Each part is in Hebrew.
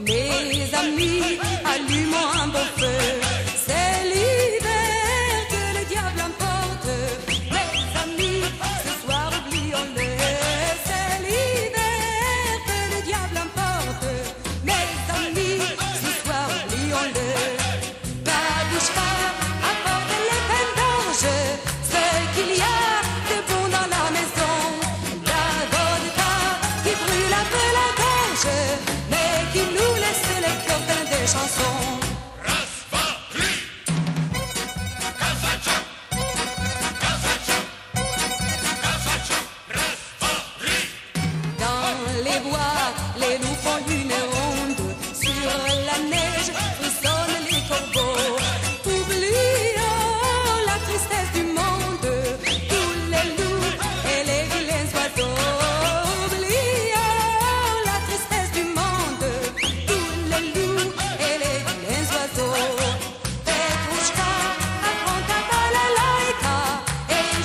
Mes amis, allumons un beau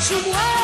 You moi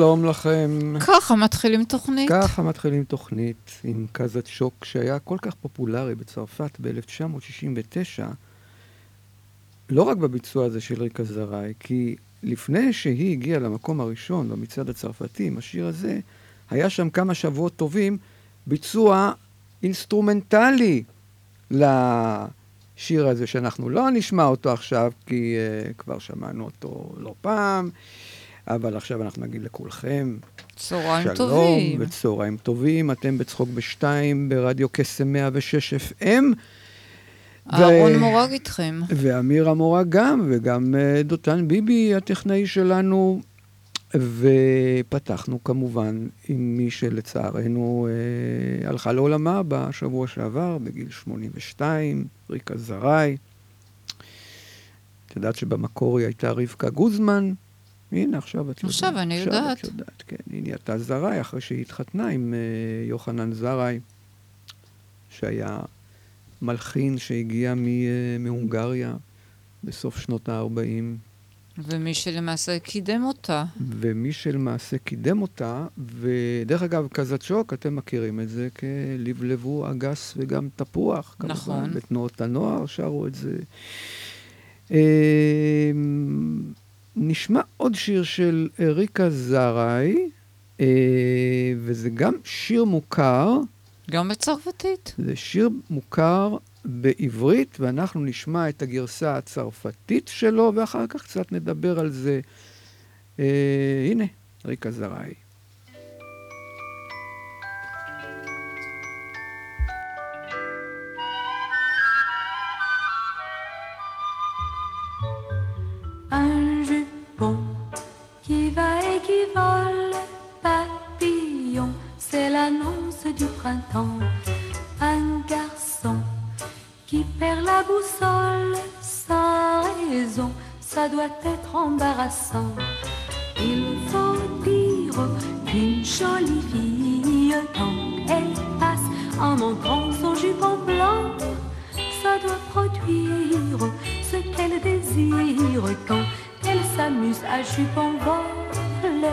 שלום לכם. ככה מתחילים תוכנית. ככה מתחילים תוכנית עם קזצ'וק שהיה כל כך פופולרי בצרפת ב-1969, לא רק בביצוע הזה של ריקה זרעי, כי לפני שהיא הגיעה למקום הראשון במצעד הצרפתי עם השיר הזה, היה שם כמה שבועות טובים ביצוע אינסטרומנטלי לשיר הזה, שאנחנו לא נשמע אותו עכשיו, כי אה, כבר שמענו אותו לא פעם, אבל עכשיו אנחנו נגיד לכולכם, צהריים שלום טובים. וצהריים טובים, אתם בצחוק בשתיים ברדיו קסם 106 FM. אהרון מורג איתכם. ואמיר המורה גם, וגם אה, דותן ביבי, הטכנאי שלנו. ופתחנו כמובן עם מי שלצערנו אה, הלכה לעולמה בשבוע שעבר, בגיל 82, ריקה זרעי. את יודעת שבמקור היא הייתה רבקה גוזמן? הנה, עכשיו את יודעת. עכשיו אני עכשיו יודעת. את יודעת, כן. היא נהייתה זרעי אחרי שהיא התחתנה עם אה, יוחנן זרעי, שהיה מלחין שהגיע מ, אה, מהונגריה בסוף שנות ה-40, ומי שלמעשה קידם אותה. ומי שלמעשה קידם אותה, ודרך אגב, קזצ'וק, אתם מכירים את זה כלבלבו אגס וגם תפוח, כמובן. נכון. בתנועות הנוער שרו את זה. נשמע עוד שיר של ריקה זרעי, אה, וזה גם שיר מוכר. גם בצרפתית. זה שיר מוכר בעברית, ואנחנו נשמע את הגרסה הצרפתית שלו, ואחר כך קצת נדבר על זה. אה, הנה, ריקה זרעי. Printemps. Un garçon qui perd la boussole sans raison, ça doit être embarrassant. Il faut dire qu'une jolie fille, quand elle passe en montrant son jupon blanc, ça doit produire ce qu'elle désire quand elle s'amuse à jupon volé.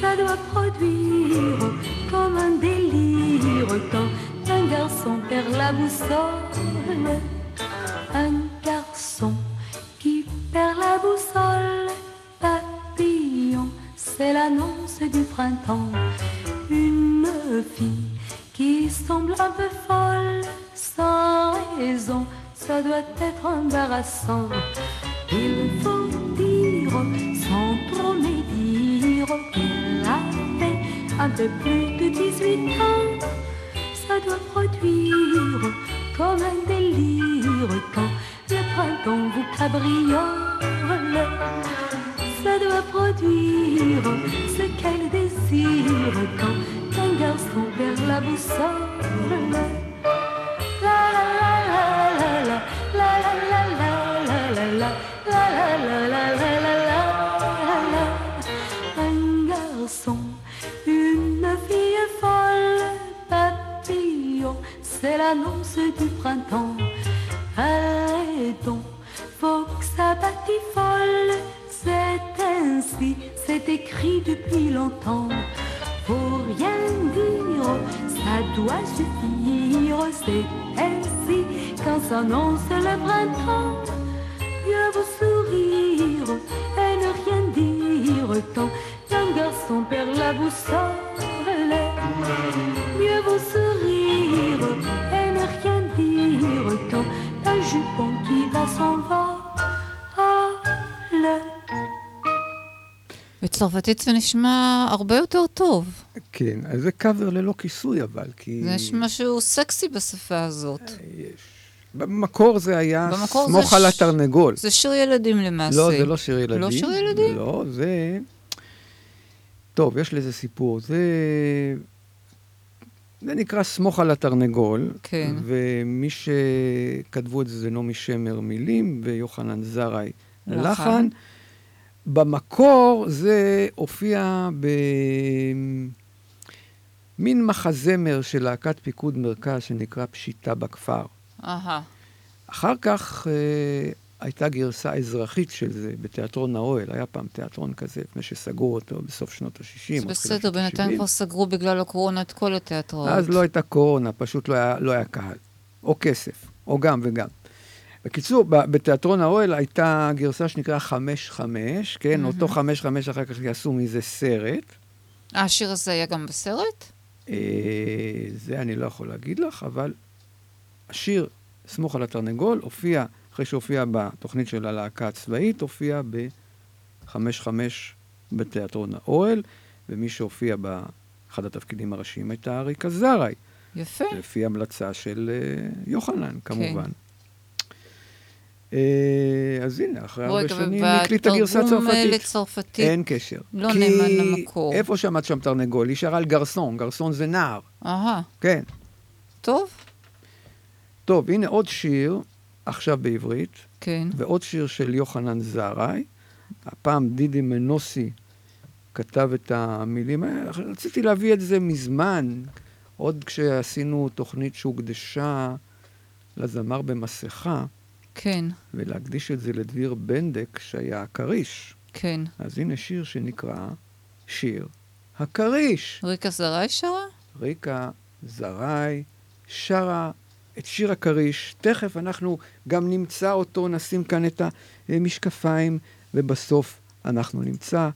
Ça doit produire comme un délire quand un garçon perd la boussole. Un garçon qui perd la boussole, papillon, c'est l'annonce du printemps. Une fille qui semble un peu folle, sans raison, ça doit être embarrassant. Il faut dire, un peu plus de 18 ans. Ça doit produire comme un délire quand le printemps vous cabriole. Ça doit produire ce qu'elle désire quand un garçon perd la boussole. C'est l'annonce du printemps. Arrêtons, faut que ça batifole, c'est ainsi, c'est écrit depuis longtemps. Faut rien dire, ça doit suffire, c'est ainsi quand s'annonce le printemps. Mieux vous sourire et ne rien dire quand un garçon perd la boussole. Mieux vous sourire jupon qui va s'envole. בצרפתית זה נשמע הרבה יותר טוב. כן, אז זה קאבר ללא כיסוי אבל, כי... זה יש משהו סקסי בשפה הזאת. יש. במקור זה היה במקור זה סמוך על ש- התרנגול. זה שיר ילדים למעשה. לא, זה לא שיר ילדים. לא שיר ילדים? לא, זה... טוב, יש לזה סיפור. זה... זה נקרא סמוך על התרנגול. כן. ומי שכתבו את זה זה נעמי שמר מילים ויוחנן זרעי לחן. לחן. במקור זה הופיע במין מחזמר של להקת פיקוד מרכז שנקרא פשיטה בכפר. אהה. אחר כך אה, הייתה גרסה אזרחית של זה בתיאטרון האוהל, היה פעם תיאטרון כזה, לפני שסגרו אותו בסוף שנות ה-60. זה בסדר, בינתיים כבר סגרו בגלל הקורונה את כל התיאטראות. אז לא הייתה קורונה, פשוט לא היה, לא היה קהל. או כסף, או גם וגם. בקיצור, בתיאטרון האוהל הייתה גרסה שנקרא 5-5, כן? אותו 5-5 אחר כך יעשו מזה סרט. השיר הזה היה גם בסרט? אה, זה אני לא יכול להגיד לך, אבל השיר "סמוך על התרנגול" הופיע, אחרי שהופיע בתוכנית של הלהקה הצבאית, הופיע ב-5-5 בתיאטרון האוהל, ומי שהופיע באחד התפקידים הראשיים הייתה אריקה זרעי, יפה. לפי המלצה של אה, יוחנן, כמובן. כן. אה, אז הנה, אחרי הרבה שנים הקליטה גרסה אה, צרפתית. לצרפתית. אין קשר. לא כי נאמן למקור. איפה שעמד שם תרנגול? היא שרה על גרסון, גרסון זה נער. אהה, כן. טוב, טוב, הנה עוד שיר, עכשיו בעברית, כן. ועוד שיר של יוחנן זרעי. הפעם דידי מנוסי כתב את המילים האלה. רציתי להביא את זה מזמן, עוד כשעשינו תוכנית שהוקדשה לזמר במסכה, כן, ולהקדיש את זה לדביר בנדק, שהיה הכריש. כן. אז הנה שיר שנקרא שיר הכריש. ריקה זרעי שרה? ריקה זרעי שרה את שיר הכריש. תכף אנחנו גם נמצא אותו, נשים כאן את המשקפיים, ובסוף אנחנו נמצא,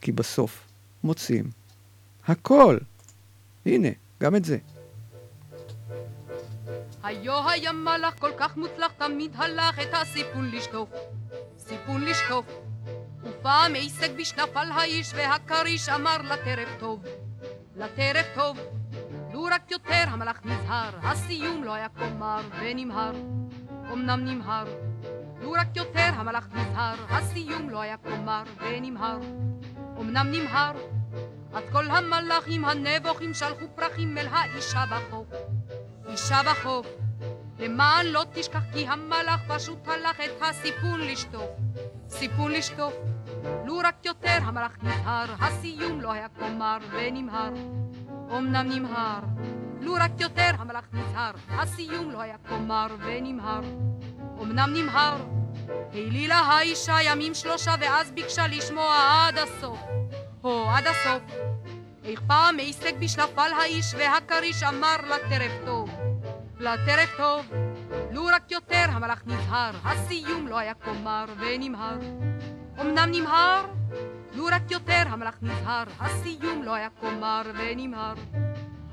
כי בסוף מוצאים הכל. הנה, גם את זה. היו היה מלאך כל כך מוצלח, תמיד הלך את הסיפון לשטוף. סיפון לשטוף. ופעם עסק בשנף על האיש, והכריש אמר לטרף טוב. לטרף טוב. לו רק יותר המלאך נזהר, הסיום לא היה כה מר ונמהר. אמנם נמהר. לו רק יותר המלאך נזהר, הסיום לא היה כה מר ונמהר. אמנם נמהר. אז כל המלאכים הנבוכים שלחו פרחים אל האישה בחוף. אישה בחוף, למען לא תשכח כי המלאך פשוט הלך את הסיפון לשטוף. סיפון לשטוף. לו רק יותר המלאך נזהר, הסיום לא היה כה מר ונמהר. אמנם נמהר, לו רק יותר המלאך נזהר, הסיום לא היה כה מר ונמהר. אמנם נמהר, העלילה האישה ימים שלושה ואז ביקשה לשמוע עד הסוף. הו, עד הסוף. איך פעם הישג בשנפל האיש והכריש אמר לה טרף טוב. לה טרף טוב. לו רק יותר המלאך נזהר, הסיום לא היה כה מר ונמהר. אמנם נמהר, לו רק יותר המלאך נזהר, הסיום לא היה כה מר ונמהר.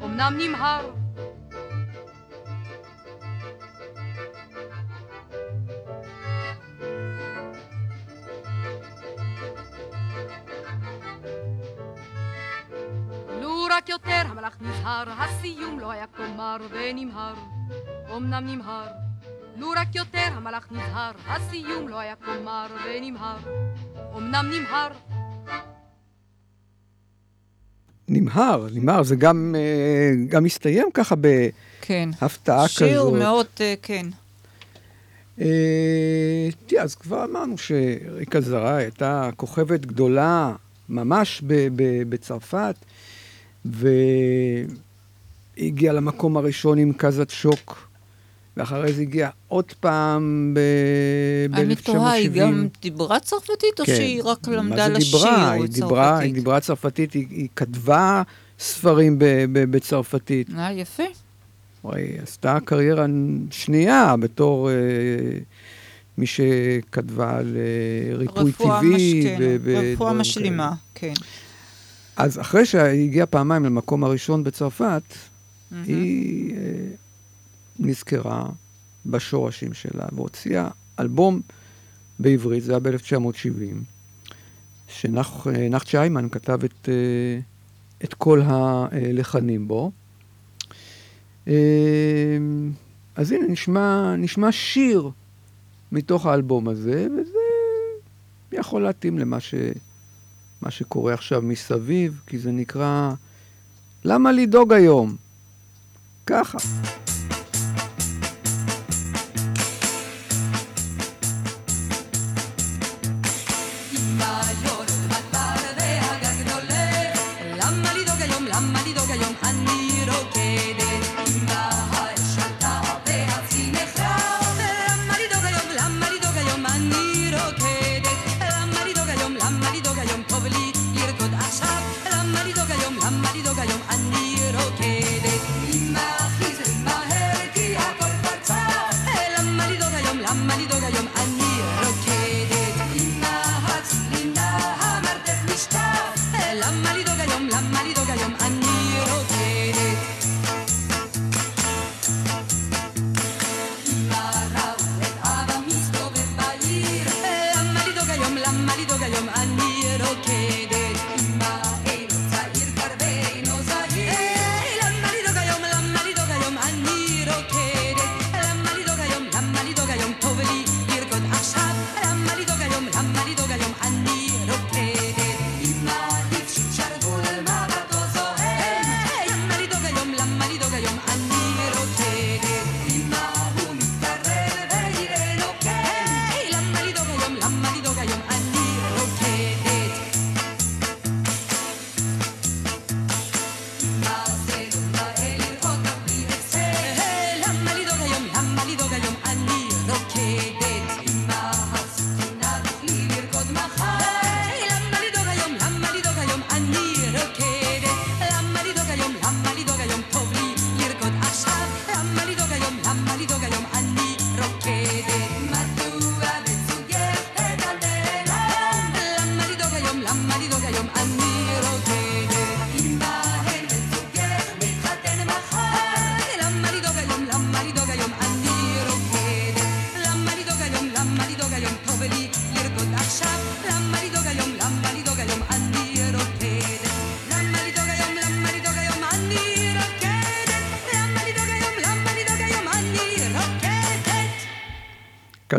אמנם נמהר, רק יותר המלאך נזהר, הסיום לא היה כה מר ונמהר. אמנם נמהר, לו רק יותר המלאך נזהר, הסיום לא היה כה מר ונמהר. אמנם נמהר, נמהר, נמהר, זה גם, אה, גם מסתיים ככה כן. בהפתעה כזאת. שיר מאוד, אה, כן. אה, תראה, אז כבר אמרנו שריקה זרעי הייתה כוכבת גדולה ממש בצרפת, והגיעה למקום הראשון עם קזת שוק, ואחרי זה הגיעה עוד פעם ב- ב-1970. אני תוהה, היא גם דיברה צרפתית, או כן. שהיא רק למדה לשיר דיברה? היא דיברה, היא? דיברה צרפתית, היא, היא כתבה ספרים בצרפתית. אה, יפה. היא עשתה קריירה שנייה בתור אה, מי שכתבה על אה, ריפוי טבעי. מש- כן, רפואה. משלימה, כן. אז אחרי שהיא הגיעה פעמיים למקום הראשון בצרפת, היא אה, נזכרה בשורשים שלה והוציאה אלבום בעברית, זה היה ב-1970, שנחצ'ה איימן כתב את, אה, את כל הלחנים בו. אה, אז הנה, נשמע, נשמע שיר מתוך האלבום הזה, וזה יכול להתאים למה ש, מה שקורה עכשיו מסביב, כי זה נקרא למה לדאוג היום? ככה.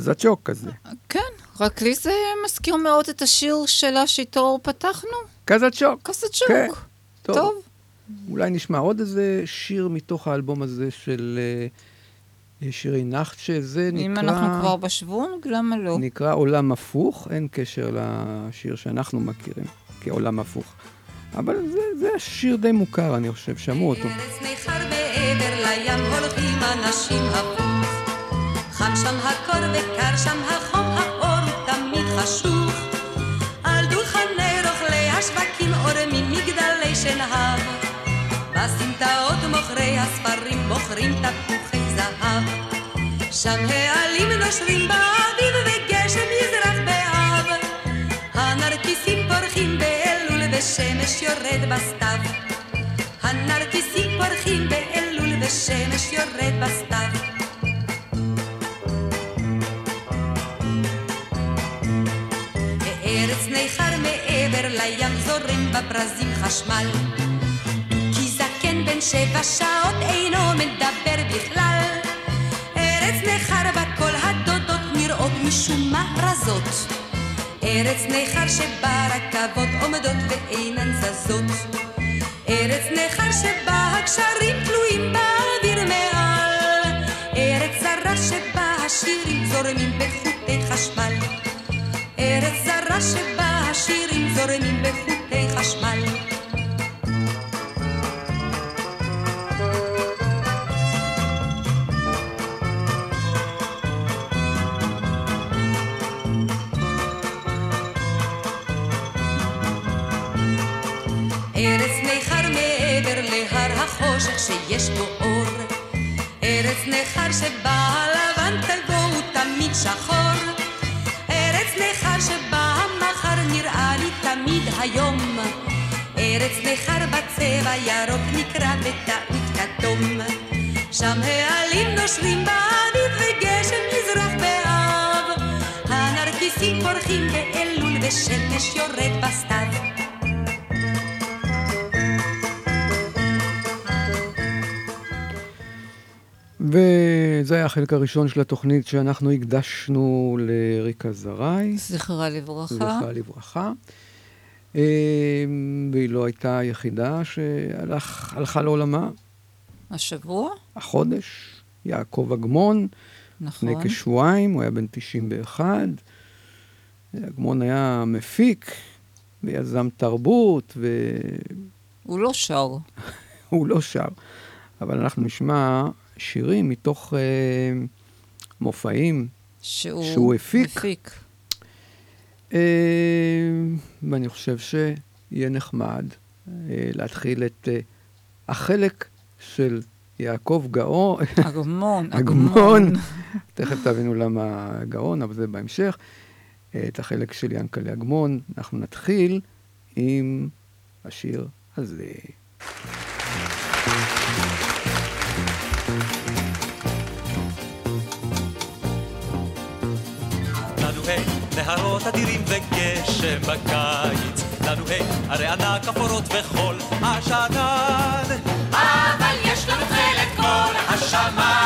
קזצ'וק כזה. כן, רק לי זה מזכיר מאוד את השיר שלה שאיתו פתחנו. קזצ'וק. קסצ'וק. כן, טוב. טוב, אולי נשמע עוד איזה שיר מתוך האלבום הזה של אה, שירי נחצ'ה, זה נקרא... אם אנחנו כבר בשוונג, למה לא? נקרא עולם הפוך, אין קשר לשיר שאנחנו מכירים כעולם הפוך. אבל זה, זה שיר די מוכר, אני חושב, שמעו אותו. ארץ ניכר מעבר לים הולכים אנשים הפוך. חם שם הקור וקר שם החום, האור הוא תמיד חשוך. על דוכני רוכלי השווקים עורמים מגדלי שנהב. בסמטאות מוכרי הספרים מוכרים תפוחי זהב. שם העלים נושרים באביב וגשם יזרח באב. הנרקיסים פורחים באלול ושמש יורד בסתיו. הנרקיסים פורחים באלול ושמש יורד בסתיו. לים זורם בברזים חשמל. כי זקן בן שבע שעות אינו מדבר בכלל. ארץ ניכר בה כל הדודות נראות משום מה רזות. ארץ ניכר שבה רכבות עומדות ואינן זזות. ארץ ניכר שבה הגשרים תלויים באוויר מעל. ארץ זרה שבה השירים זורמים בחוטי חשמל. ארץ זרה שבה זורמים בחוטי חשמל. ארץ ניכר מעבר להר החושך שיש בו אור. ארץ ניכר שבה הלבן טלבו הוא תמיד שחור. היום. ארץ ניכר בצבע ירוק נקרא בטעות כתום. שם העלים נושרים באביב וגשם יזרח באב. הנרקיסים פורחים באלול ושמש יורד בסתיו. וזה היה החלק הראשון של התוכנית שאנחנו הקדשנו לריקה זרעי. זכרה לברכה. זכרה לברכה. אה, והיא לא הייתה היחידה שהלכה לעולמה. השבוע, החודש, יעקב אגמון, נכון. לפני כשבועיים, הוא היה בן 91. אגמון היה מפיק ויזם תרבות, הוא לא שר. והוא לא שר. אבל אנחנו נשמע שירים מתוך אה, מופעים שהוא, שהוא הפיק. מפיק. ואני חושב שיהיה נחמד אה, להתחיל את אה, החלק של יעקב גאון, אגמון, אגמון, תכף תבינו למה גאון, אבל זה בהמשך, אה, את החלק של ינקלה אגמון. אנחנו נתחיל עם השיר הזה. נהרות אדירים וגשם בקיץ. לנו היי, הרי ענק אפורות וחול השנן. אבל יש לנו חלק כל השמיים.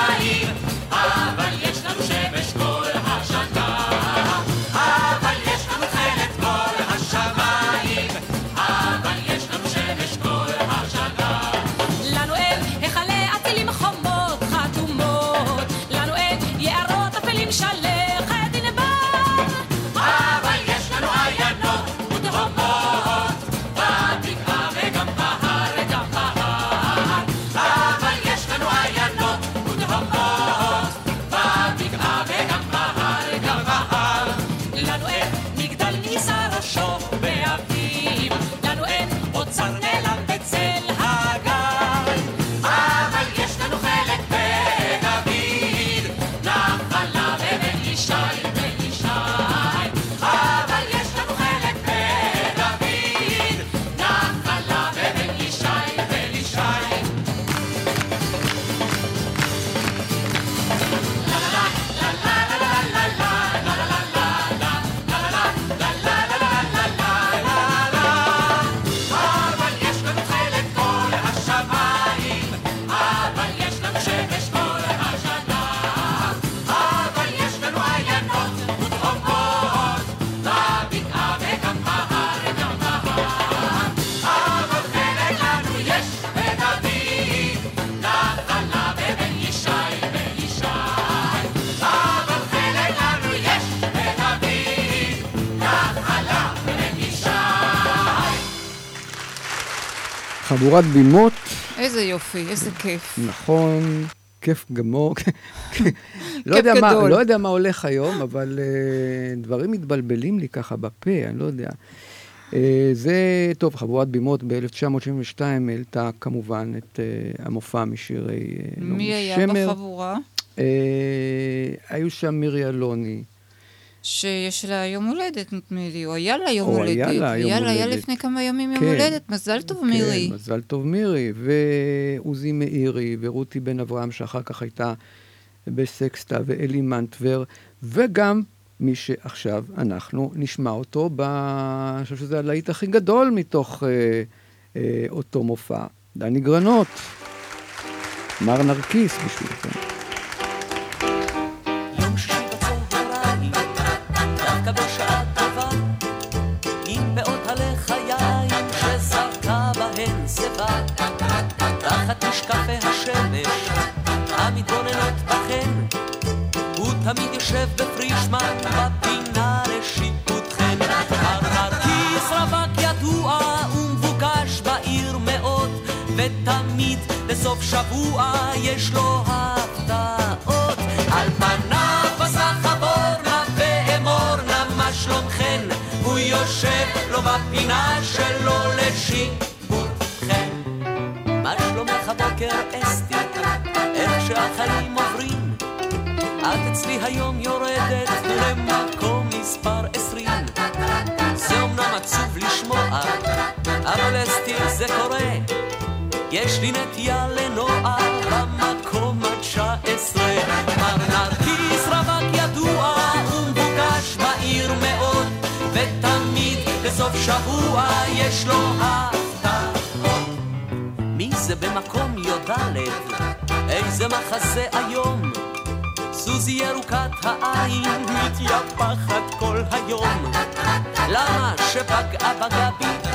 חבורת בימות, איזה יופי, איזה כיף. נכון, כיף גמור. לא, יודע מה, גדול. לא יודע מה הולך היום, אבל uh, דברים מתבלבלים לי ככה בפה, אני לא יודע. Uh, זה, טוב, חבורת בימות ב-1972 העלתה כמובן את uh, המופע משירי uh, נעמי מי היה שמר. בחבורה? Uh, היו שם מירי אלוני, שיש לה יום הולדת, נדמה לי, או היה לה יום או הולדת. היה לה יום יאללה, היה הולדת. לפני כמה ימים יום כן. הולדת, מזל טוב, מירי. כן, מזל טוב מירי, ועוזי מאירי, ורותי בן אברהם, שאחר כך הייתה בסקסטה, ואלי מנטבר, וגם מי שעכשיו אנחנו נשמע אותו, ב... אני חושב שזה הלהיט הכי גדול מתוך אה, אה, אותו מופע, דני גרנות, מר נרקיס בשבילכם. משקפי השמש המתבוננות בכן, הוא תמיד יושב בפרישמן בפינה לשיפוטכן. מר נרקיס רווק ידוע ומבוקש בעיר מאוד, ותמיד בסוף שבוע יש לו הפתעות. על פניו בסך אבורנה ואמורנה מה שלומכן, הוא יושב לו בפינה שלו לשיפוטכן. הבוקר אסתי, איך שהחיים עוברים? את אצלי היום יורדת למקום מספר עשרים. זה אומנם עצוב לשמוע, אבל אסתי זה קורה. יש לי נטייה לנוער במקום התשע עשרה. מר נרקיס רווק ידוע ומבוקש בעיר מאוד, ותמיד בסוף שבוע יש לו הפתעות. מי זה במקום י"ד? איזה מחזה היום. סוזי ירוקת העין מתייפחת כל היום. למה שפגעה בגבי?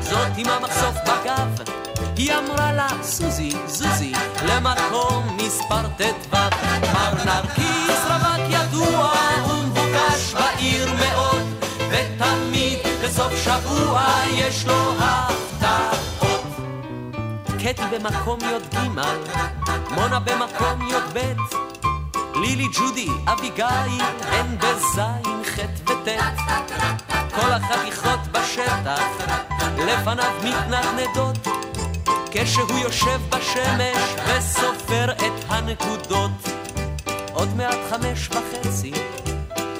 זאת עם המחשוף בגב. היא אמרה לה, סוזי, זוזי, למקום מספר ט"ו. מר נרקיס רווק ידוע ומבוקש בעיר מאוד, ותמיד בסוף שבוע יש לו הפתעות. קטי במקום י"ג, מונה במקום י"ב, לילי, ג'ודי, אביגיל, הן בזין, ח' וט'. כל החתיכות בשטח, לפניו מתנדנדות, כשהוא יושב בשמש וסופר את הנקודות. עוד מעט חמש וחצי,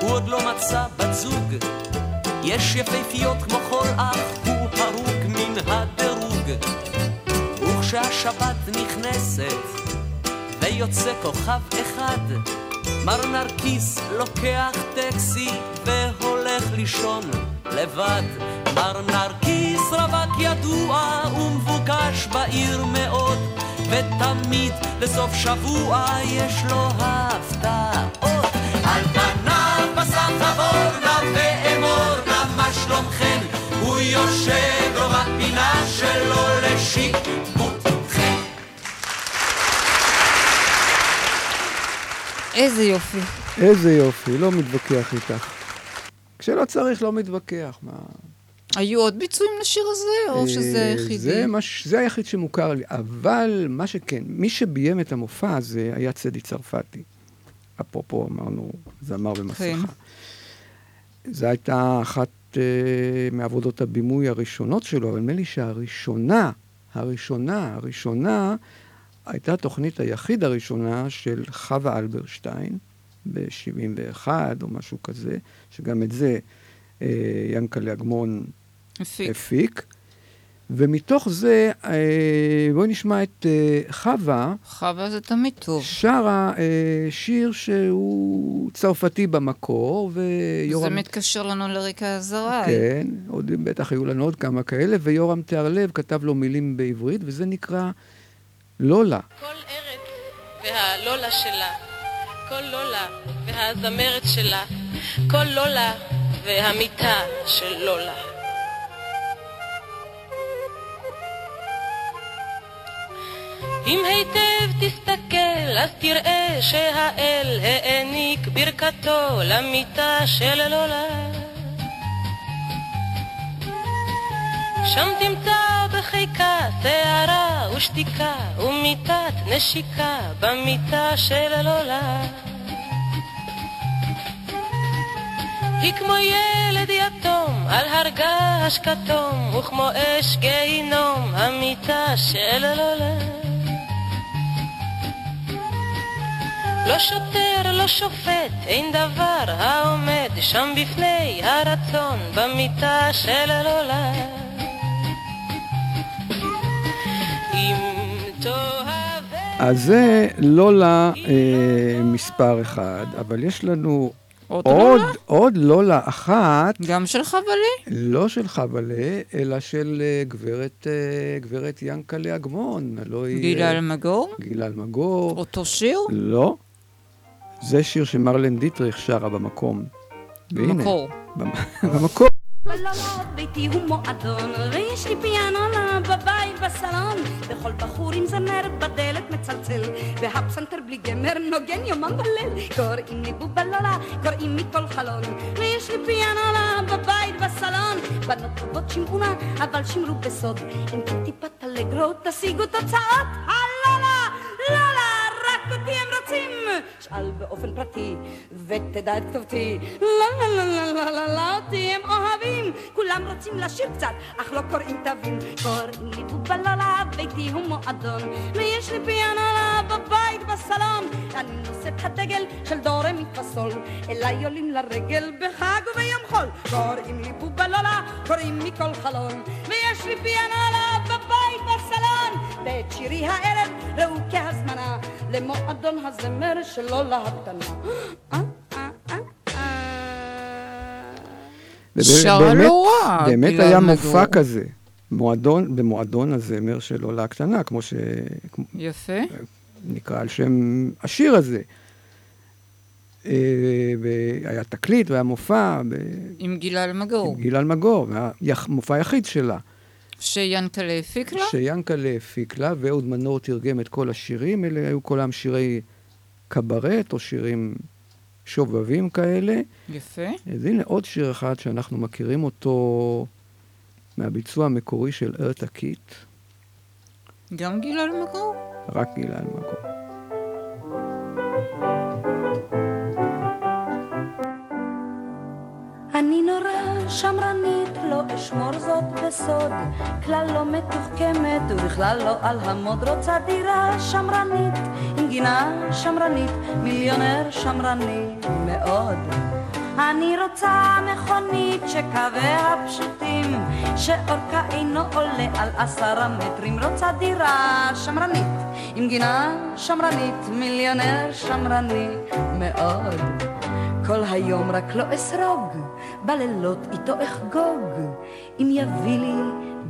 הוא עוד לא מצא בת זוג. יש יפהפיות כמו כל אח, הוא הרוג מן הדירוג. וכשהשבת נכנסת, ויוצא כוכב אחד, מר נרקיס לוקח טקסי והולך לישון לבד. מר נרקיס רווק ידוע ומבוקש בעיר מאוד, ותמיד בסוף שבוע יש לו הפתעות. על פניו בסך אבורנה ואמורנה מה שלומכן, הוא יושב לו בפינה שלו לשיפוטכן. איזה יופי. איזה יופי, לא מתווכח איתך. כשלא צריך, לא מתווכח. מה... היו עוד ביצועים לשיר הזה, או שזה אה, היחידי? זה, מש... זה היחיד שמוכר לי, אבל מה שכן, מי שביים את המופע הזה היה צדי צרפתי. אפרופו, אמרנו, זמר במסכה. כן. זו הייתה אחת uh, מעבודות הבימוי הראשונות שלו, אבל נדמה לי שהראשונה, הראשונה, הראשונה, הייתה תוכנית היחיד הראשונה של חווה אלברשטיין, ב-71 או משהו כזה, שגם את זה אה, ינקלה אגמון הפיק. הפיק. ומתוך זה, אה, בואי נשמע את אה, חווה, חווה זה תמיד טוב. שרה אה, שיר שהוא צרפתי במקור, זה ויורם... מתקשר לנו לריקה אזרעי. כן, עוד, בטח היו לנו עוד כמה כאלה, ויורם תיארלב כתב לו מילים בעברית, וזה נקרא לולה. כל ארץ והלולה שלה, כל לולה והזמרת שלה, כל לולה והמיטה של לולה. אם היטב תסתכל, אז תראה שהאל העניק ברכתו למיטה של לולה. שם תמצא בחיקה שערה ושתיקה ומיטת נשיקה במיטה של לולה. היא כמו ילד יתום על הר געש כתום וכמו אש גיהינום המיטה של לולה. לא שוטר, לא שופט, אין דבר העומד שם בפני הרצון במיטה של לולה. אז זה לולה אה, מספר אחד, אבל יש לנו עוד עוד, לולה? עוד לולה אחת, גם של חבלי? לא של חבלה, אלא של אה, גברת, אה, גברת ינקלה אגמון, הלוא היא... גילה אה, אלמגור? גילה אלמגור. אותו שיר? לא. זה שיר שמרלן דיטריך שרה במקום. והנה, במקור. במ- במקור. בלילות ביתי הוא מועדון, ויש לי פיאנונה בבית בסלון, וכל בחור עם זמר בדלת מצלצל, והפסנתר בלי גמר נוגן יומם וליל, קוראים לי בובלולה, קוראים מכל חלון, ויש לי פיאנונה בבית בסלון, בנות טובות שמעו נא, אבל שמרו בסוד, אם טיפת אלגרו תשיגו תוצאות, הלולה, שאל באופן פרטי, ותדע את כתובתי, לא לא לא לא לא לא לא אותי הם אוהבים, כולם רוצים לשיר קצת, אך לא קוראים תווים, קוראים לי בובללה, ביתי הוא מועדון, ויש לי פיאנולה בבית בסלון, אני נושאת הדגל של דורם מפסול, אליי עולים לרגל בחג וביום חול, קוראים לי בובלולה, קוראים מכל חלון, ויש לי פיאנולה בבית בסלון, ואת שירי הערב ראו כהזמנה למועדון הזמר שלו להקטנה. אה, אה, אה, באמת- לא רע, באמת גילה היה. מופע כזה. מועדון, במועדון הזמר של עולה הקטנה, כמו יפה. שנקרא על שם השיר הזה. והיה תקליט והיה מופע ב- עם גילה אלמגור. עם גילה אלמגור, מופע יחיד שלה. שיאנקלה הפיק לה? שיאנקלה הפיק לה, ואהוד מנור תרגם את כל השירים, אלה היו כולם שירי קברט או שירים שובבים כאלה. יפה. אז הנה עוד שיר אחד שאנחנו מכירים אותו מהביצוע המקורי של ארתה קיט, גם גילה אלמגור? רק גילה אלמגור. שמרנית, לא אשמור זאת בסוד, כלל לא מתוחכמת ובכלל לא על המוד, רוצה דירה שמרנית, עם גינה שמרנית, מיליונר שמרני מאוד. אני רוצה מכונית שקוויה פשוטים, שאורכה אינו עולה על עשרה מטרים, רוצה דירה שמרנית, עם גינה שמרנית, מיליונר שמרני מאוד. כל היום רק לא אסרוג, בלילות איתו אחגוג, אם יביא לי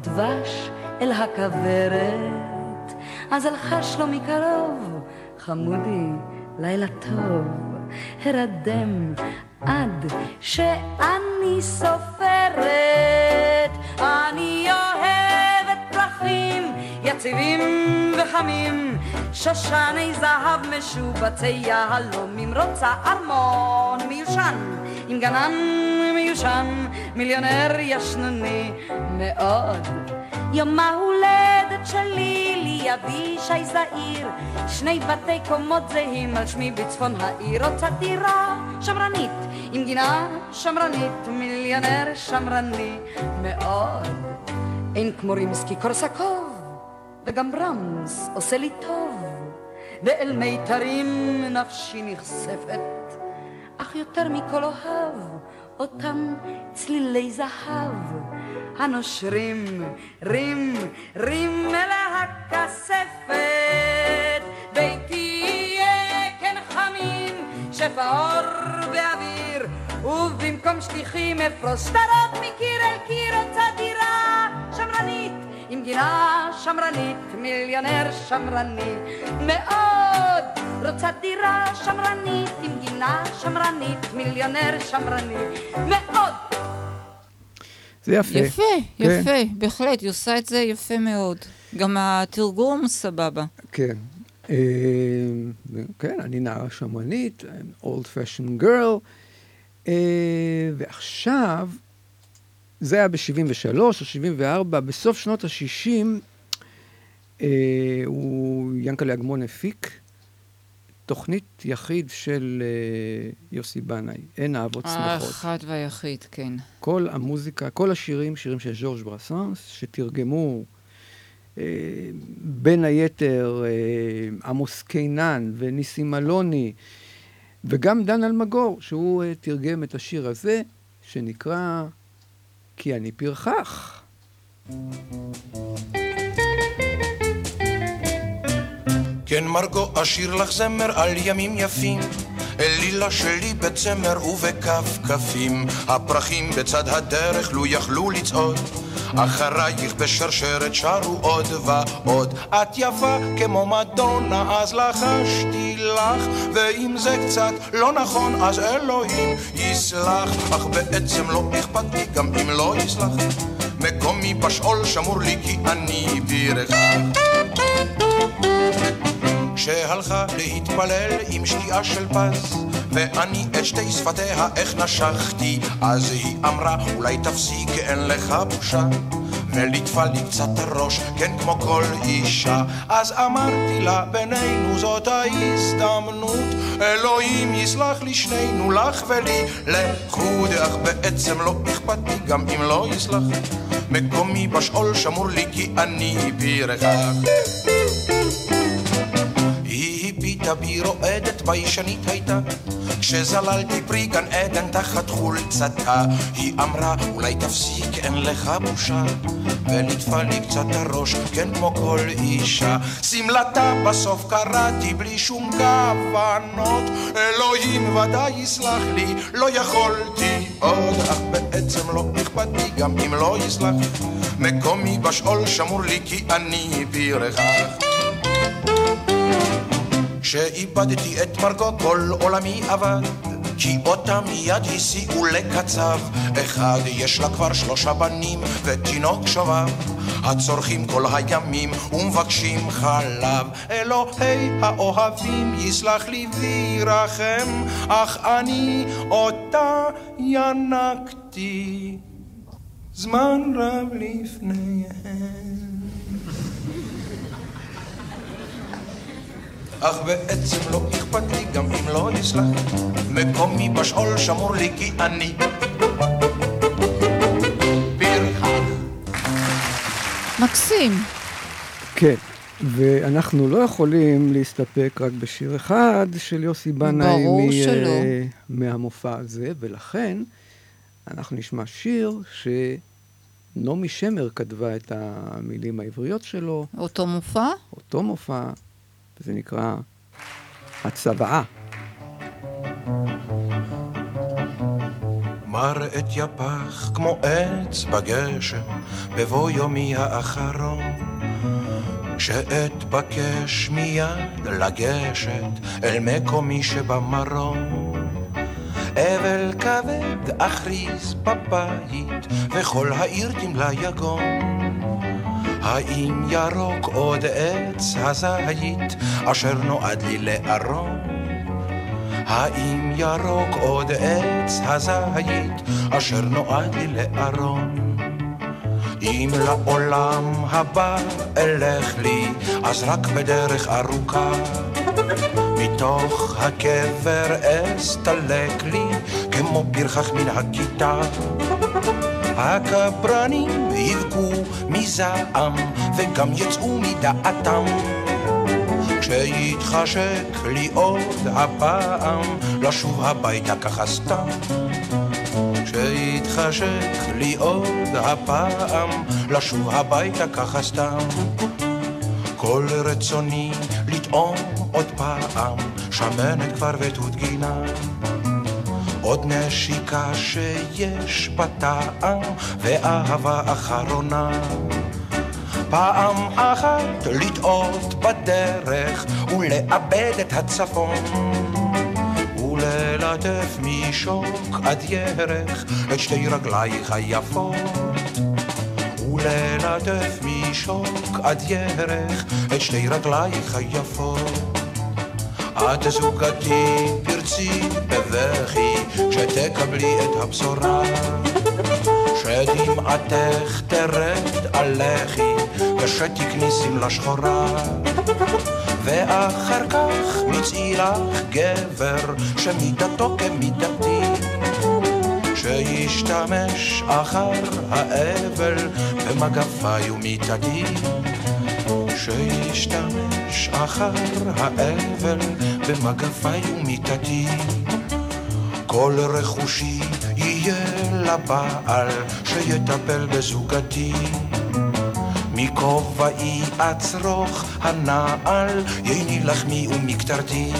דבש אל הכוורת, אז אלחש לו מקרוב, חמודי, לילה טוב, הרדם עד שאני סופרת. אני יציבים וחמים, שושני זהב משובצי יהלומים, רוצה ארמון מיושן, עם גנן מיושן, מיליונר ישנני מאוד. יום ההולדת שלי לי אבישי זעיר, שני בתי קומות זהים על שמי בצפון העיר, רוצה דירה שמרנית, עם גינה שמרנית, מיליונר שמרני מאוד. אין כמו רימסקי קורסקוב, וגם ברמס עושה לי טוב, ואל מיתרים נפשי נכספת, אך יותר מכל אוהב, אותם צלילי זהב, הנושרים רים, רים אל הכספת. ביתי יהיה כן חמים, שפעור באוויר, ובמקום שטיחים אפרוס. שטרות מקיר אל קיר, רוצה דירה שמרנית, עם גינה שמרנית, מיליונר שמרני מאוד. רוצה דירה שמרנית, עם גינה שמרנית, מיליונר שמרני מאוד. זה יפה. יפה, כן. יפה, בהחלט, היא עושה את זה יפה מאוד. גם התרגום סבבה. כן. אה, כן, אני נערה שמרנית, I'm old fashion girl, אה, ועכשיו זה היה ב-73 או 74, בסוף שנות ה-60, אה, הוא, ינקלה אגמון הפיק תוכנית יחיד של אה, יוסי בנאי, אין אהבות שמחות. האחד והיחיד, כן. כל המוזיקה, כל השירים, שירים של ז'ורג' ברסנס, שתרגמו אה, בין היתר אה, עמוס קינן וניסים אלוני, וגם דן אלמגור, שהוא אה, תרגם את השיר הזה, שנקרא כי אני פרחח. כן מרגו אשיר לך זמר על ימים יפים. אלילה שלי בצמר ובכפכפים. הפרחים בצד הדרך לו יכלו לצעוד. אחרייך בשרשרת שרו עוד ועוד. את יפה כמו מדונה אז לחשתי לך. ואם זה קצת לא נכון אז אלוהים יסלח. אך בעצם לא אכפת לי גם אם לא יסלח. מקומי בשאול שמור לי כי אני בירך שהלכה להתפלל עם שתייה של פז ואני את שתי שפתיה איך נשכתי. אז היא אמרה אולי תפסיק אין לך בושה. וליטפה לי קצת הראש כן כמו כל אישה. אז אמרתי לה בינינו זאת ההזדמנות. אלוהים יסלח לי שנינו לך ולי. לחוד אך בעצם לא אכפת לי גם אם לא יסלח מקומי בשאול שמור לי כי אני בירכך הביטה בי רועדת ביישנית הייתה. כשזללתי פרי גן עדן תחת חולצתה היא אמרה אולי תפסיק אין לך בושה. וליטפה לי קצת הראש כן כמו כל אישה. שמלתה בסוף קראתי בלי שום כוונות. אלוהים ודאי יסלח לי לא יכולתי. עוד אך בעצם לא אכפת לי גם אם לא יסלח. מקומי בשאול שמור לי כי אני בירכך כשאיבדתי את מרגו כל עולמי אבד כי אותה מיד הסיעו לקצב. אחד יש לה כבר שלושה בנים ותינוק שובב. הצורכים כל הימים ומבקשים חלב. אלוהי האוהבים יסלח לי וירחם אך אני אותה ינקתי. זמן רב לפניהם אך בעצם לא אכפת לי גם אם לא יסלח מקומי בשאול שמור לי כי אני. מקסים. כן, ואנחנו לא יכולים להסתפק רק בשיר אחד של יוסי בנאי מ- שלא. מהמופע הזה, ולכן אנחנו נשמע שיר שנעמי שמר כתבה את המילים העבריות שלו, אותו מופע? אותו מופע, וזה נקרא הצוואה. מר את יפך כמו עץ בגשם בבוא יומי האחרון. שאתבקש מיד לגשת אל מקומי שבמרום. אבל כבד אכריז בבית וכל העיר תמלא יגון האם ירוק עוד עץ הזית אשר נועד לי לארון? האם ירוק עוד עץ הזית אשר נועד לי לארון? אם לעולם הבא אלך לי אז רק בדרך ארוכה. מתוך הקבר אסתלק לי כמו פרחח מן הכיתה הקברנים יבכו מזעם וגם יצאו מדעתם. כשיתחשק לי עוד הפעם לשוב הביתה ככה סתם. כשיתחשק לי עוד הפעם לשוב הביתה ככה סתם. כל רצוני לטעום עוד פעם שמנת כבר ותות גינה עוד נשיקה שיש בה טעם ואהבה אחרונה. פעם אחת לטעות בדרך ולאבד את הצפון וללטף משוק עד ירך את שתי רגלייך היפות. וללטף משוק עד ירך את שתי רגלייך היפות את זוגתי פרצי בבכי כשתקבלי את הבשורה שדמעתך תרד על לחי, ושתקני שמלה שחורה. ואחר כך מצאי לך גבר, שמידתו כמידתי. שישתמש אחר האבל במגפיי ומיתתי. שישתמש אחר האבל במגפיי ומיתתי. כל רכושי יהיה לבעל שיטפל בזוגתי. מכובעי אצרוך הנעל, ייני לחמי ומקטרתי.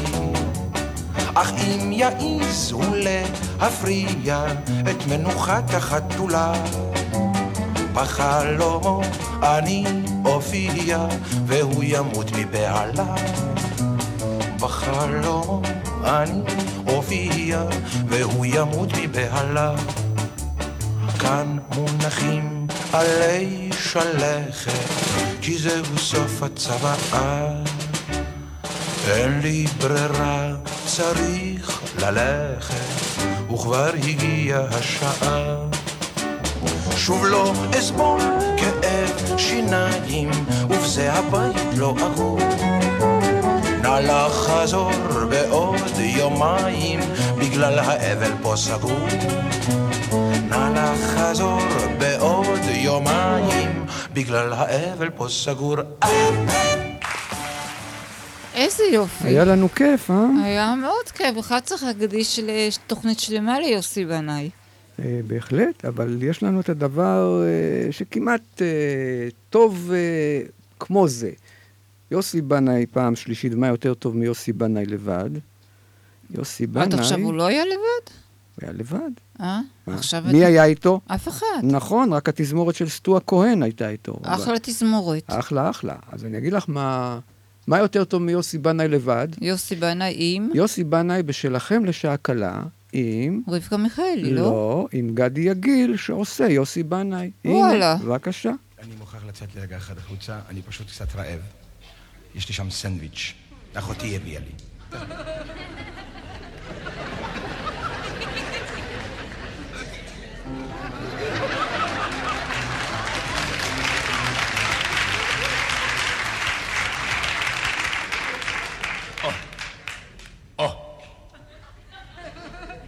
אך אם יעזו להפריע את מנוחת החתולה, בחלומו אני אופיע, והוא ימות מבהלה. בחלומו אני אופיע, והוא ימות מבהלה. כאן מונחים עלי שלכת, כי זהו סוף הצוואה. אין לי ברירה, צריך ללכת, וכבר הגיעה השעה. שוב לא אסבול כאב שיניים, ובזה הבית לא אגור. נא לחזור בעוד יומיים, בגלל האבל פה סגור. נא לחזור בעוד יומיים, בגלל האבל פה סגור. איזה יופי. היה לנו כיף, אה? היה מאוד כיף, בכלל צריך להקדיש תוכנית שלמה ליוסי בנאי. אה, בהחלט, אבל יש לנו את הדבר אה, שכמעט אה, טוב כמו זה. יוסי בנאי פעם שלישית, מה יותר טוב מיוסי בנאי לבד? יוסי בנאי... עד עכשיו הוא לא היה לבד? הוא היה לבד. אה? עכשיו... מי היה איתו? אף אחד. נכון, רק התזמורת של סטו הכהן הייתה איתו. אחלה תזמורת. אחלה, אחלה. אז אני אגיד לך מה, מה יותר טוב מיוסי בנאי לבד. יוסי בנאי עם? יוסי בנאי בשלכם לשעה קלה, עם... רבקה מיכאלי, לא? לא, עם גדי יגיל שעושה יוסי בנאי. הנה, וואלה. בבקשה. אני מוכרח לצאת לרגע אחד החוצה, אני פשוט קצת רעב. יש לי שם סנדוויץ'. אחותי הביאה לי.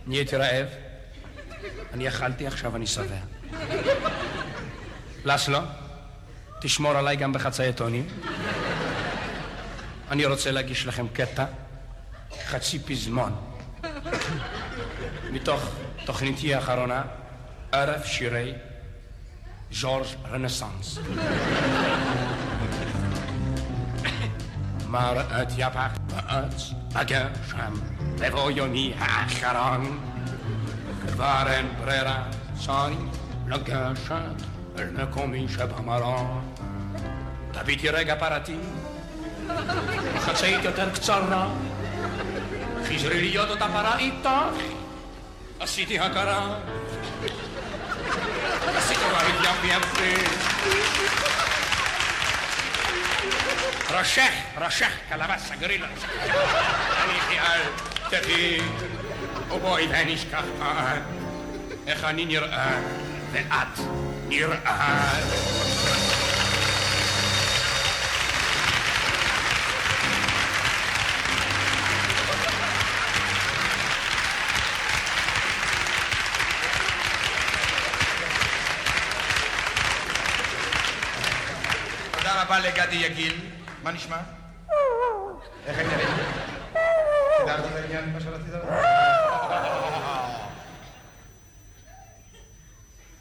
נהייתי רעב, אני אכלתי, עכשיו אני שבע. לסלו, תשמור עליי גם בחצאי טונים. אני רוצה להגיש לכם קטע, חצי פזמון, מתוך תוכניתי האחרונה, ערב שירי ז'ורג' רנסאנס. מראת יפח באץ בגשם, בבוא יומי האחרון. כבר אין ברירה, צריך לגשת אל מקומי שבמרון. תביטי רגע פרתי, מחצאית יותר קצרה, חזרי להיות אותה פרה איתך, עשיתי הכרה, עשיתי בית ים ויפי. ראשך, ראשך, קלבס, גרילה. אני אל תחי, ובואי ונשכח איך אני נראה, ואת נראה. תודה רבה לגדי יגיל. מה נשמע? איך העניינים? סידרתי את העניין מה שרציתי לדעת?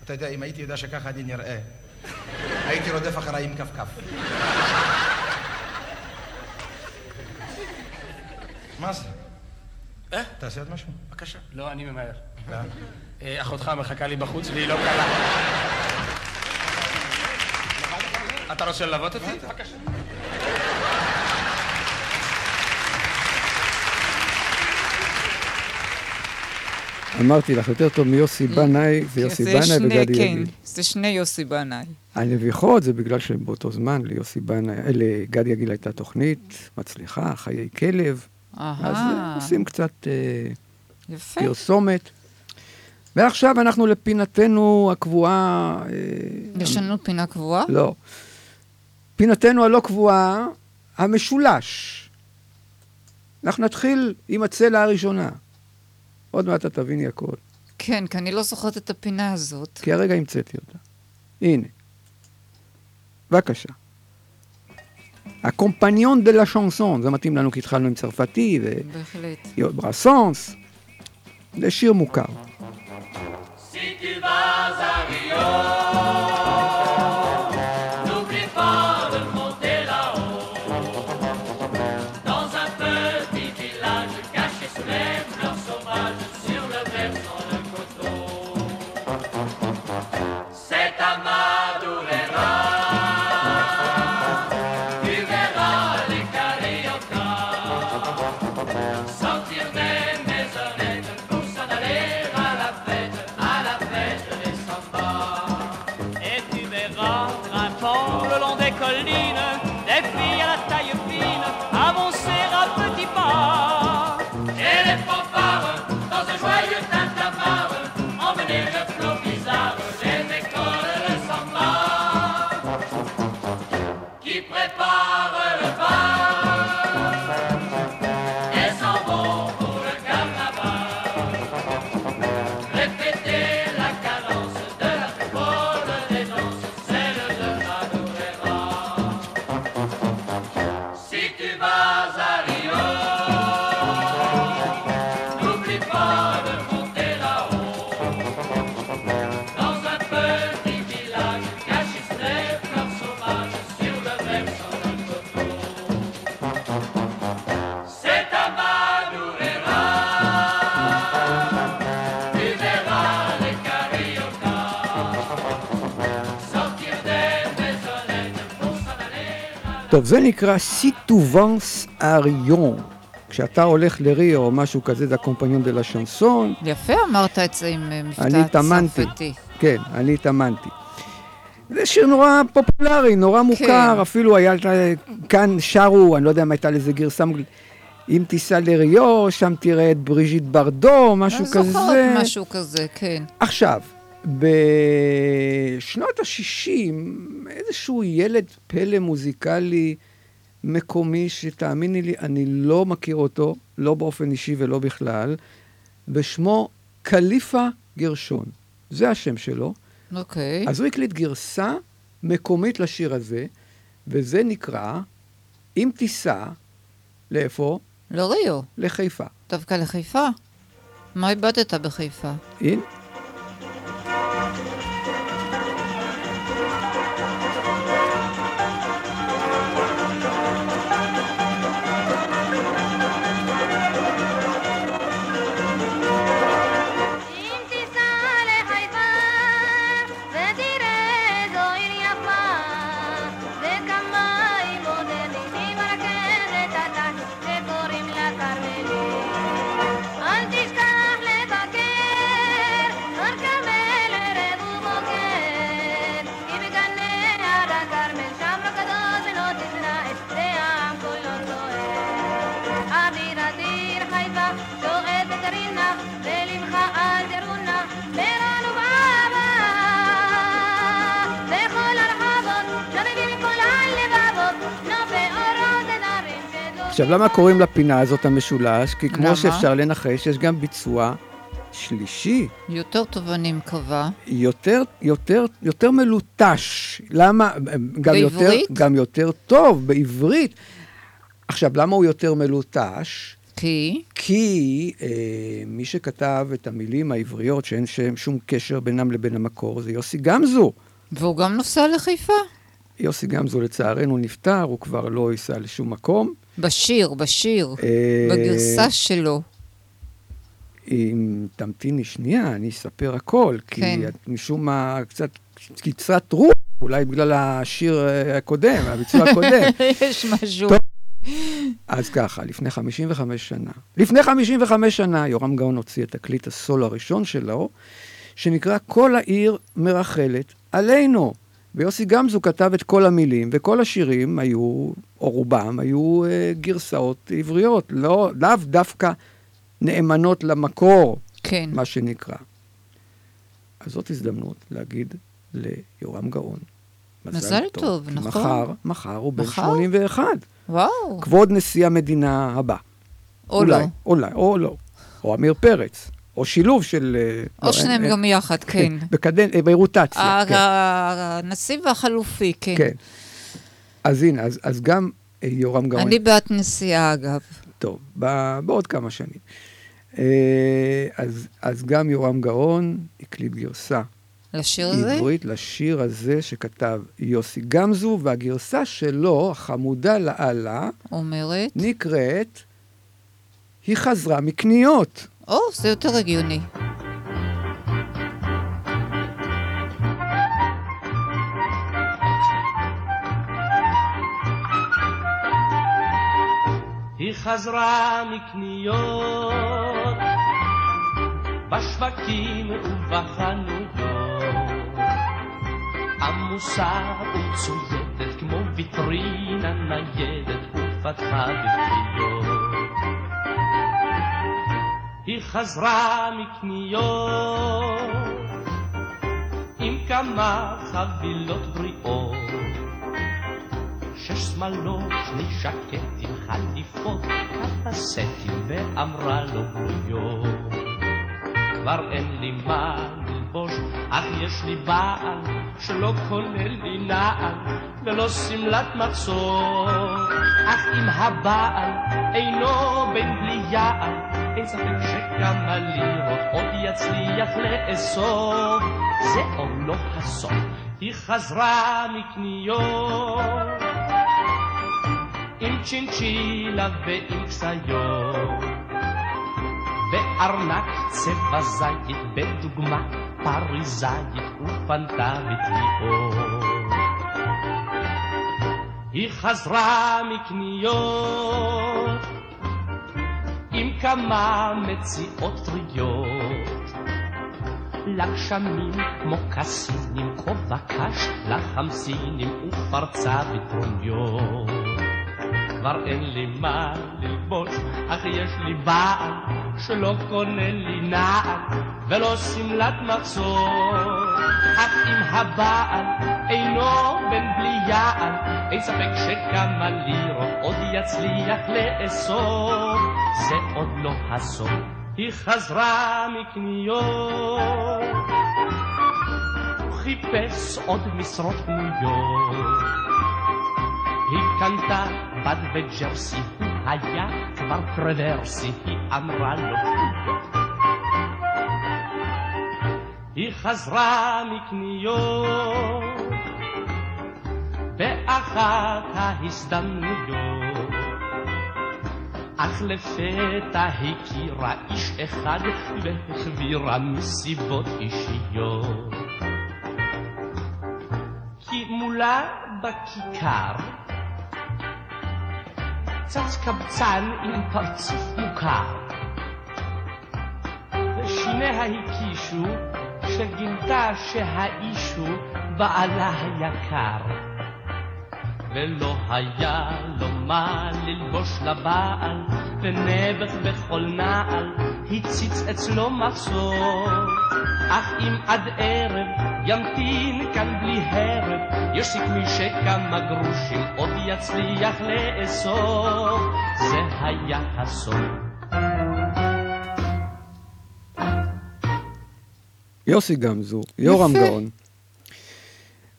אתה יודע, אם הייתי יודע שככה אני נראה, הייתי רודף אחריי עם כפכף. מה זה? אה? תעשה עוד משהו? בבקשה. לא, אני ממהר. אה, אחותך מחכה לי בחוץ והיא לא קלה. אתה רוצה ללוות אותי? בבקשה. אמרתי לך, יותר טוב מיוסי בנאי, זה יוסי זה בנאי וגדי כן, יגיל. זה שני יוסי בנאי. הנביחות זה בגלל שבאותו זמן ליוסי בנאי, אה, לגדי יגיל הייתה תוכנית מצליחה, חיי כלב. אז אה, עושים קצת אה. פרסומת. ועכשיו אנחנו לפינתנו הקבועה... אה, יש לנו פינה קבועה? לא. פינתנו הלא קבועה, המשולש. אנחנו נתחיל עם הצלע הראשונה. עוד מעט את תביני הכל. כן, כי אני לא זוכרת את הפינה הזאת. כי הרגע המצאתי אותה. הנה. בבקשה. הקומפניון דה לה שנסון, זה מתאים לנו כי התחלנו עם צרפתי בהחלט. וברסונס. זה שיר מוכר. Si tu vas à Rio, טוב, זה נקרא Si tu vas à Rio. כשאתה הולך לריו או משהו כזה, זה ה Compagnons de la chanson. יפה אמרת את זה עם אה, מבטא. צרפתי. כן, אני התאמנתי. זה שיר נורא פופולרי, נורא כן. מוכר, אפילו היה כאן שרו, אני לא יודע אם הייתה לזה גרסה, אם תיסע לריו, שם תראה את בריז'יט ברדו, משהו אני זוכרת כזה. משהו כזה, כן. עכשיו, בשנות ה-60, איזשהו ילד פלא מוזיקלי מקומי, שתאמיני לי, אני לא מכיר אותו, לא באופן אישי ולא בכלל, בשמו קליפה גרשון. זה השם שלו. אוקיי. אז הוא הקליט גרסה מקומית לשיר הזה, וזה נקרא "אם תיסע", לאיפה? לריו. לחיפה. דווקא לחיפה? מה איבדת בחיפה? הנה. עכשיו, למה קוראים לפינה הזאת המשולש? כי כמו למה? שאפשר לנחש, יש גם ביצוע שלישי, יותר טוב אני מקווה. יותר, יותר, יותר מלוטש. למה? גם יותר, בעברית? גם יותר טוב, בעברית. עכשיו, למה הוא יותר מלוטש? כי? כי אה, מי שכתב את המילים העבריות, שאין שם שום קשר בינם לבין המקור, זה יוסי גמזו. והוא גם נוסע לחיפה? יוסי גמזו לצערנו נפטר, הוא כבר לא ייסע לשום מקום. בשיר, בשיר. אה, בגרסה שלו. אם תמתיני שנייה, אני אספר הכל, כי כן. את משום מה קצת קצרת רוח, אולי בגלל השיר אה, הקודם, הביצוע הקודם. יש משהו. טוב. אז ככה, לפני 55 שנה. לפני 55 שנה יורם גאון הוציא את תקליט הסולו הראשון שלו, שנקרא "כל העיר מרחלת עלינו". ויוסי גמזו כתב את כל המילים, וכל השירים היו, או רובם, היו אה, גרסאות עבריות, לא, לאו דווקא נאמנות למקור, כן. מה שנקרא. אז זאת הזדמנות להגיד ליורם גאון. מזל טוב, כי נכון. מחר, מחר הוא בן מחר? 81. וואו. כבוד נשיא המדינה הבא. או אולי, לא. אולי, או לא. או עמיר פרץ. או שילוב של... אה, או לא, שניהם אין- גם יחד, כן. בקדנ... אה, ברוטציה, ה- כן. הנשיא והחלופי, כן. כן. אז הנה, אז, אז גם אה, יורם גאון... אני בעד נסיעה, אגב. טוב, ב- בעוד כמה שנים. אה, אז, אז גם יורם גאון הקליט גרסה לשיר הזה? עברית לשיר הזה שכתב יוסי גמזו, והגרסה שלו, החמודה לאללה, אומרת? נקראת היא חזרה מקניות. או, זה יותר הגיוני. היא חזרה מקניות בשווקים ובחנויות עמוסה ומצוידת כמו ויטרינה ניידת ופתחה בפיות היא חזרה מקניות עם כמה חבילות בריאות שש שמאלות, שני שקטים, חליפות, כמה סטים, ואמרה לו בויו. כבר אין לי מה ללבוש, אך יש לי בעל, שלא כולל לי נעל, ולא שמלת מצור. אך אם הבעל אינו בן בלי יעל, אין ספק שכמה לירות עוד יצליח לאסוף. זה עוד לא הסוף, היא חזרה מקניות. עם צ'ינצ'ילה ועם כסיות וארנק צבע זית בדוגמה פריזאית ופנתה בתליאות היא חזרה מקניות כמה מציאות טריות לגשמים כמו קסינים, כובע קש לחמסינים ופרצה בטרוניות כבר אין לי מה ללבוש, אך יש לי בעל שלא קונה לי נעל ולא שמלת מחסור. אך אם הבעל אינו בן בלי יעל, אין ספק שכמה לירות עוד יצליח לאסור. זה עוד לא הסוף, היא חזרה מקניות. הוא חיפש עוד משרות פנויות. היא קנתה בד וג'רסי, הוא היה כבר פרוורסי, היא אמרה לו. היא חזרה מקניות באחת ההזדמנויות, אך לפתע הכירה איש אחד והחבירה מסיבות אישיות. כי מולה בכיכר צץ קבצן עם פרצוף מוכר. ושיניה הקישו שגילתה שהאיש הוא בעלה היקר. ולא היה לו מה ללבוש לבעל, ונעבך בכל נעל הציץ אצלו מחסור. אך אם עד ערב ימתין כאן בלי הרב, יש סיכוי שכמה גרושים עוד יצליח לאסוף. זה היה הסוף. יוסי גמזו, יורם. גאון.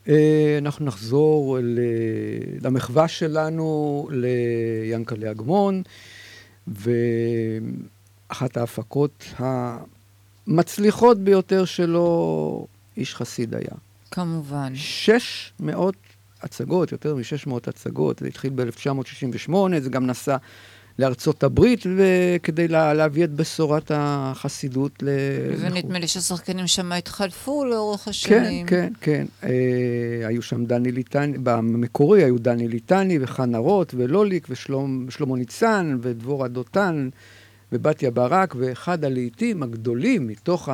אה, אנחנו נחזור ל- למחווה שלנו ליענקלה אגמון, ואחת ההפקות המצליחות ביותר שלו, איש חסיד היה. כמובן. 600 הצגות, יותר מ-600 הצגות, זה התחיל ב-1968, זה גם נסע לארצות הברית כדי לה, להביא את בשורת החסידות ל... ונדמה לי שהשחקנים שם התחלפו לאורך כן, השנים. כן, כן. אה, היו שם דני ליטני, במקורי היו דני ליטני וחנה רוט ולוליק ושלמה ניצן ודבורה דותן ובתיה ברק, ואחד הלעיתים הגדולים מתוך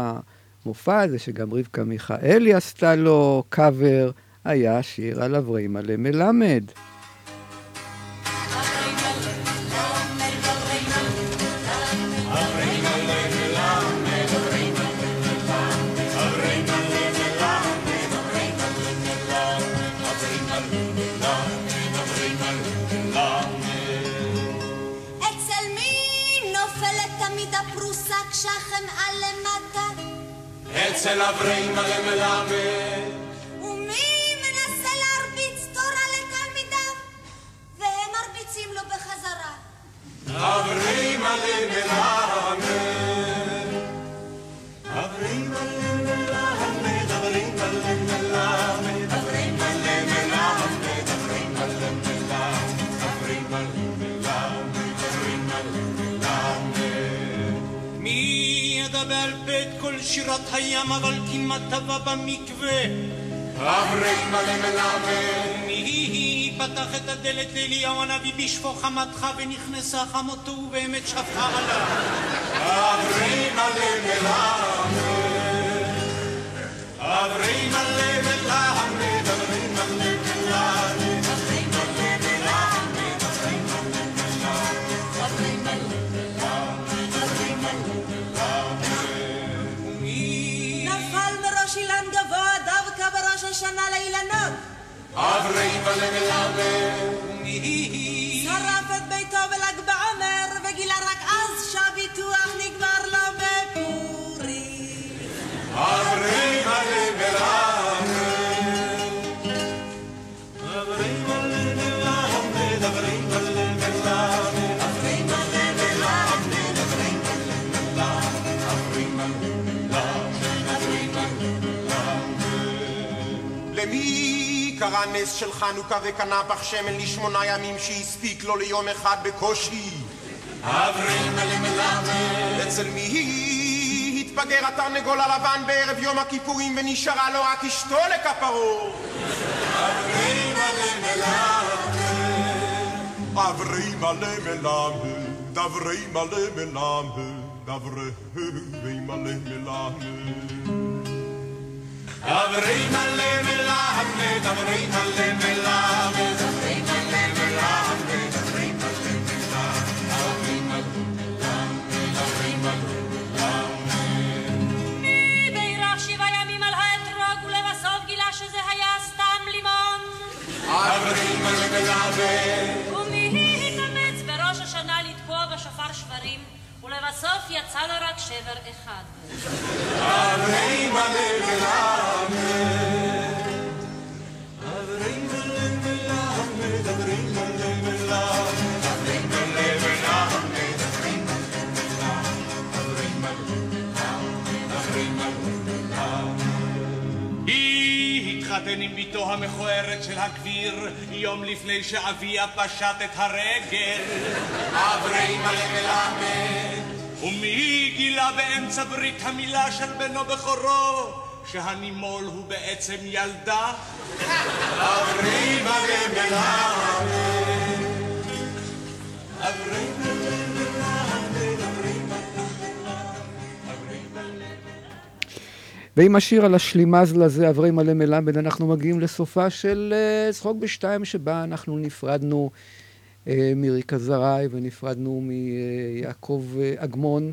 המופע הזה, שגם רבקה מיכאלי עשתה לו קאבר, היה השיר על אברי מלא מלמד. אצל אברי מלא מלמד. שירת הים אבל כמעט טבע במקווה? אברי מלא מלמד. מי פתח את הדלת לאליהו הנביא בשפוך חמתך ונכנסה חמותו ובאמת שפכה עליו? אברי מלא מלמד. אברי מלא מלמד, השנה לאילנות. אברי מלא מלמד. שרף קרה נס של חנוכה וקנה פח שמן לשמונה ימים שהספיק לו ליום אחד בקושי? אברי מלא מלמד. אצל מי התבגר התרנגול הלבן בערב יום הכיפורים ונשארה לו רק אשתו לכפרו? אברי מלא מלמד. אברי מלא מלמד, אברי מלא מלמד, אברי מלא מלמד. אברי מלא מלמד, אברי מלא מלמד, אברי מלא מלמד, מלא מלמד, אברי מלא מלמד, אברי מלא מלמד. היא התחתן עם בתו המכוערת של הגביר יום לפני שאביה פשט את הרגל. אברי מלא מלמד. ומי גילה באמצע ברית המילה של בנו בכורו שהנימול הוא בעצם ילדה? אברי מלא מלמד. אברי מלא מלמד, אברי ועם השיר על השלימז לזה, אברי מלא מלמד, אנחנו מגיעים לסופה של אה, צחוק בשתיים, שבה אנחנו נפרדנו מריקה זרעי ונפרדנו מיעקב אה, אגמון.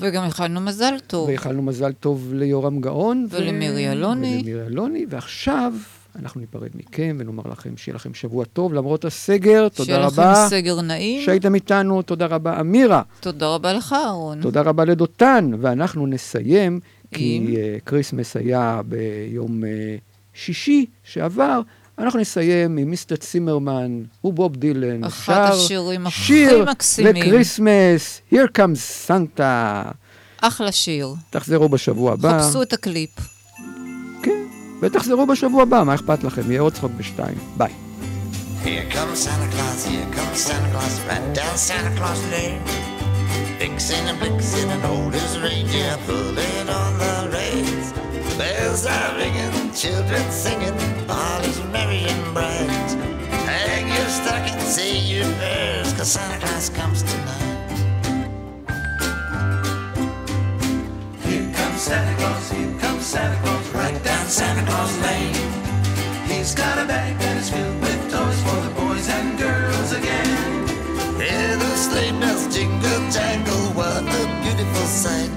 וגם איחלנו מזל טוב. ואיחלנו מזל טוב ליורם גאון. ולמירי אלוני. ולמירי אלוני, ועכשיו אנחנו ניפרד מכם ונאמר לכם שיהיה לכם שבוע טוב, למרות הסגר, תודה רבה. שיהיה לכם סגר נעים. שהייתם איתנו, תודה רבה. אמירה. תודה רבה לך, אהרון. תודה רבה לדותן, ואנחנו נסיים, כי? אה, כריסמס היה ביום אה, שישי שעבר, אנחנו נסיים עם Mister צימרמן ובוב דילן. אחד שר השירים הכי שיר מקסימים. לקריסמס, Here comes Santa. אחלה שיר. תחזרו בשבוע הבא. חפשו את הקליפ. ותחזרו בשבוע הבא, מה אכפת לכם? יהיה עוד צחוק בשתיים. ביי. Here comes Santa Claus, here comes Santa Claus, right down Santa Claus Lane. Vixen and Blixen and old as reindeer pulling on the reins. Bells are ringing, children singing, all is merry and bright. Hang your stocking, say your prayers, cause Santa Claus comes tonight. Here comes Santa Claus, here comes Santa Claus, right down Santa Claus Lane. He's got a bag that is filled with toys for the boys and girls again. Hear the sleigh bells jingle jangle, what a beautiful sight.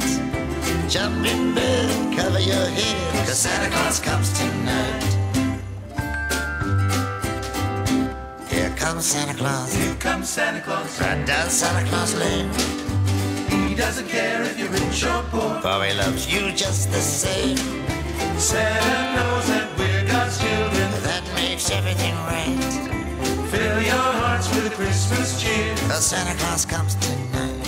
Jump in bed, cover your head, Santa Claus comes tonight. Here comes Santa Claus, Here comes Santa Claus, right down Santa Claus Lane. He doesn't care if you're rich or poor. For he loves you just the same. Santa knows that we're God's children. That makes everything right. Fill your hearts with Christmas cheer. Cause Santa Claus comes tonight.